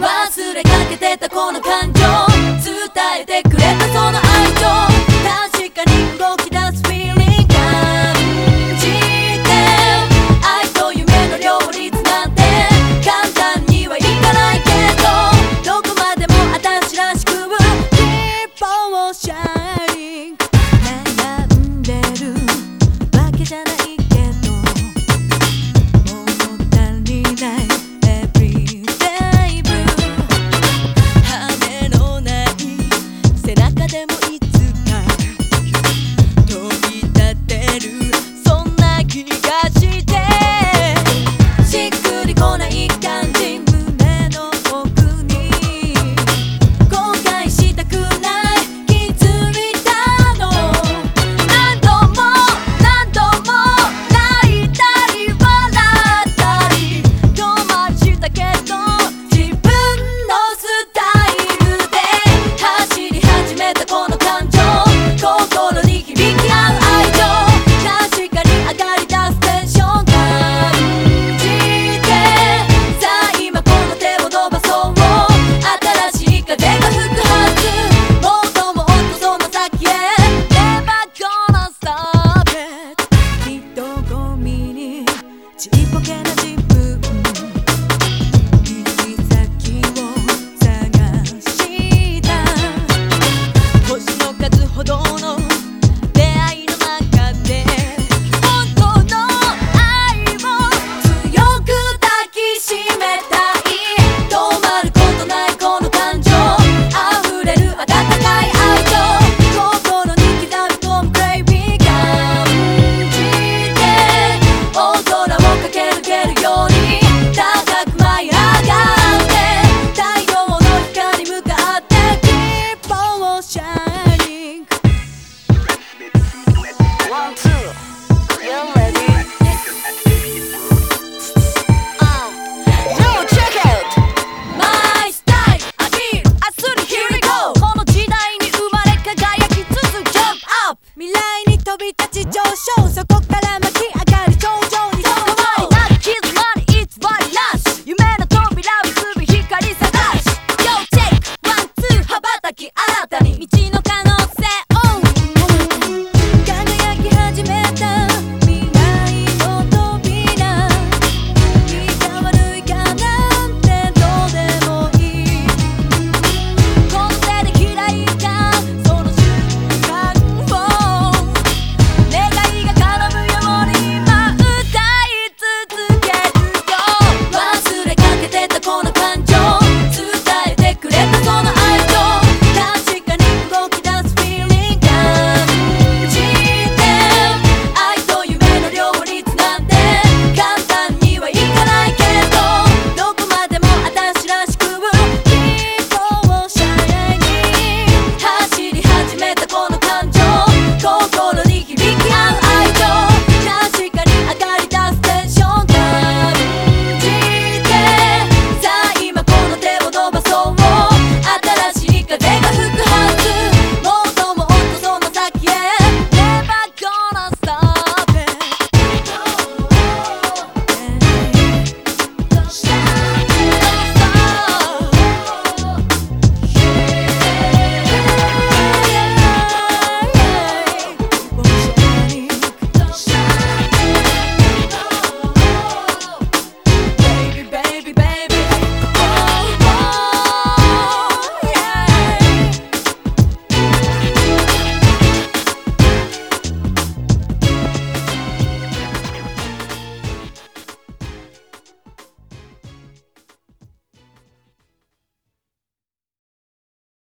忘れかけてたこの感情伝えてくれ。One, two, you're ready?